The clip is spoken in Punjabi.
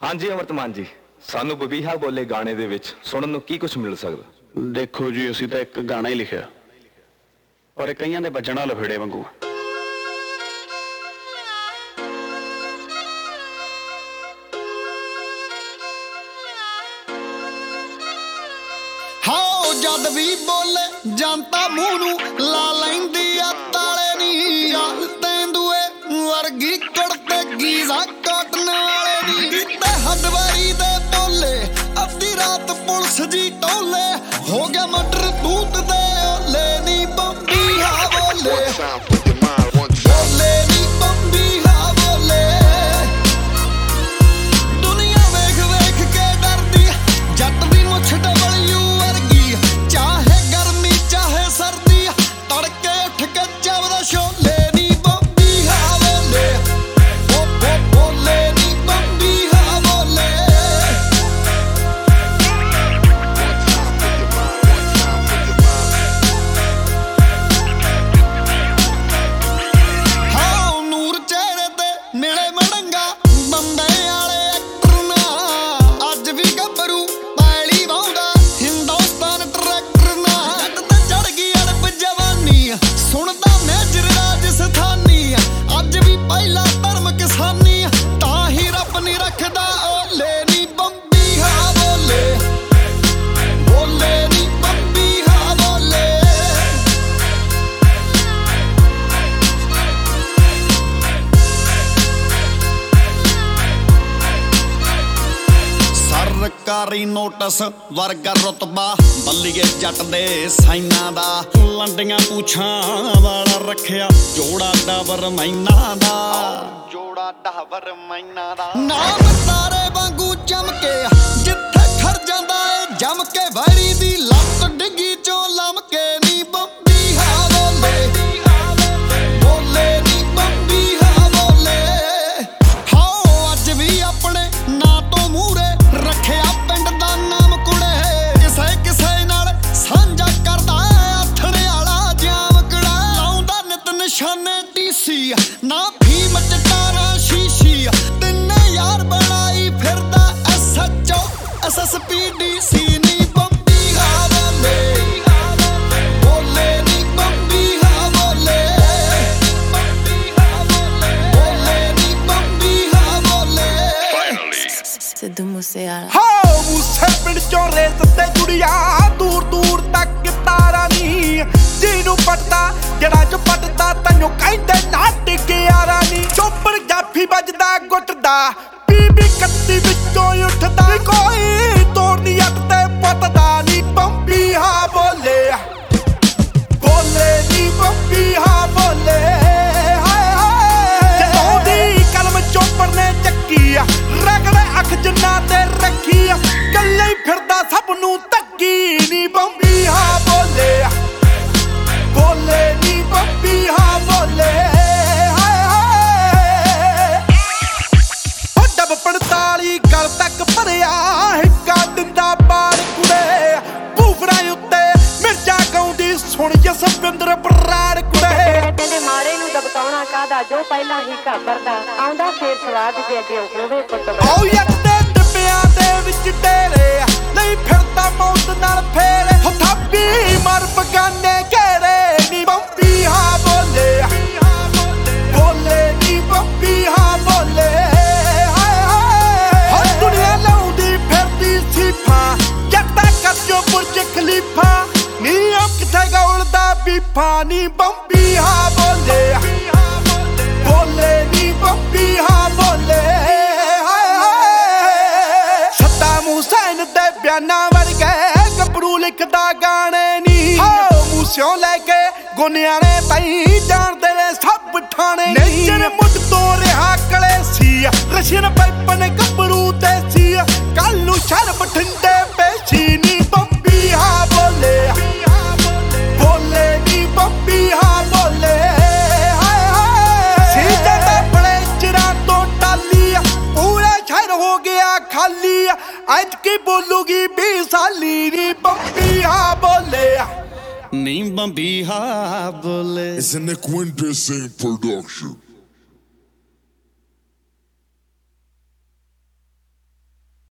ਹਾਂਜੀ ਅਮਰਤਮਾਨ ਜੀ। ਸਾਨੂੰ ਬਬੀਹਾ ਬੋਲੇ ਗਾਣੇ ਦੇ ਵਿੱਚ ਸੁਣਨ ਨੂੰ ਕੀ ਕੁਝ ਮਿਲ ਸਕਦਾ? ਦੇਖੋ ਜੀ ਅਸੀਂ ਤਾਂ ਇੱਕ ਗਾਣਾ ਹੀ ਲਿਖਿਆ। ਪਰ ਇਹ ਕਈਆਂ ਦੇ ਵੱਜਣਾ ਲਫੇੜੇ ਵਾਂਗੂ। ਹਾਓ ਜਦ ਵੀ ਬੋਲੇ ਜਨਤਾ ਮੂੰਹ ਨੂੰ ਲਾ ਲੈਂਦੀ ਆ ਤਾਲੇ ਨੀ ਯਾਰ ਨੀ ਦੇ ਬੋਲੇ ਅੱਧੀ ਰਾਤ ਪੁਲਿਸ ਜੀ ਟੋਲੇ ਹੋ ਗਿਆ ਮਟਰ ਦੂਤ ਦੇ ਸਰਕਾਰੀ ਨੋਟਿਸ ਵਰਗਾ ਰਤਬਾ ਬੱਲੀਏ ਜੱਟ ਦੇ ਸਾਈਨਾਂ ਦਾ ਲੰਡੀਆਂ ਪੂਛਾਂ ਵਾਲਾ ਰੱਖਿਆ ਜੋੜਾ ਡਾਬਰ ਮੈਨਾ ਦਾ। ਜੋੜਾ ਡਾਬਰ ਮੈਨਾ ਦਾ। ਨਾਮ ਤਾਰੇ ਵਾਂਗੂ ਚਮਕੇ ਜਿੱਥੇ ਸਿੱਧੂ ਮੂਸੇਵਾਲਾ ਹਾਓ ਮੂਸੇ ਪਿੰਡ ਚੋਂ ਰੇਸ ਤੇ ਜੁੜਿਆ, ਦੂਰ ਦੂਰ ਤੱਕ ਤਾਰਾ ਨੀ। ਜਿਹਨੂੰ ਪਟਦਾ ਜਿਹੜਾ ਚ ਪਟਦਾ ਤੈਨੂੰ ਕਹਿੰਦੇ ਨਾ ਟਿਕਿਆਰਾ ਨੀ। ਚੋਪਰ ਜਾਫੀ ਵੱਜਦਾ, ਗੁੱਟਦਾ ਬੀਬੀ ਕੱਤੀ ਵਿੱਚੋਂ ਉੱਠਦਾ। ਕੋਈ ਨੀ ਬੰਬੀ ਹਾ ਬੋਲੇ ਬੋਲੇ ਨੀ ਬੰਬੀ ਹਾ ਬੋਲੇ ਹਾਏ ਹਾਏ ਉਹ ਡੱਬ 45 ਗਲ ਤੱਕ ਭਰਿਆ ਹਿੱਕਾ ਦਿੰਦਾ ਬਾੜ ਕੁੜੇ। ਭੂਫੜਾਂ ਉੱਤੇ ਮਿਰਚਾ ਗਾਉਂਦੀ ਸੁਣ ਜਸਵਿੰਦਰ ਬਰਾੜ ਕੁੜੇ। ਕਹਿੰਦੇ ਮਾਰੇ ਨੂੰ ਦਬਕਾਉਣਾ ਕਾਦਾ ਜੋ ਪਹਿਲਾਂ ਹੀ ਘਾਬਰਦਾ ਆਉਂਦਾ ਫੇਰ ਸਵਾਦ ਦੇ ਅੱਗੇ ਹੋਵੇ ਪੁੱਤ ਆਓ ਯੱਕ ਦੇ ਖਲੀਫਾ ਨੀ ਉਹ ਕਿੱਥੇ ਗੌਲਦਾ ਬੀਫਾ, ਨੀ ਬੰਬੀ ਹਾ ਬੋਲੇ। ਬੋਲੇ ਨੀ ਬੰਬੀ ਹਾ ਬੋਲੇ ਸੱਤਾ ਮੂਸੈਨ ਦੇ ਬਿਆਨਾਂ ਵਰਗੇ ਗੱਭਰੂ ਲਿਖਦਾ ਗਾਣੇ ਨੀ। ਹੋ, ਮੂਸਿਓਂ ਲੈ ਕੇ ਗੁਨਿਆਣੇ ਤਾਈ ਜਾਣਦੇ ਨੇ ਸਭ ਠਾਣੇ ਨੇਜਰ ਮੁੱਢ ਤੋਂ ਰਿਹਾ ਕਲੇ ਸੀ ਰਸ਼ੀਨ ਪੈਪਨ ਗੱਭਰੂ ਤੇ ਸੀ ਕੱਲ ਨੂੰ ਸ਼ਰ ਬਠਿੰਡੇ ਕੀ ਬੋਲੂਗੀ 20 ਸਾਲੀ ਨੀ ਬੰਬੀ ਹਾ ਬੋਲੇ ਨੀ ਬੰਬੀ ਹਾ ਬੋਲੇ It's an Equindecent production.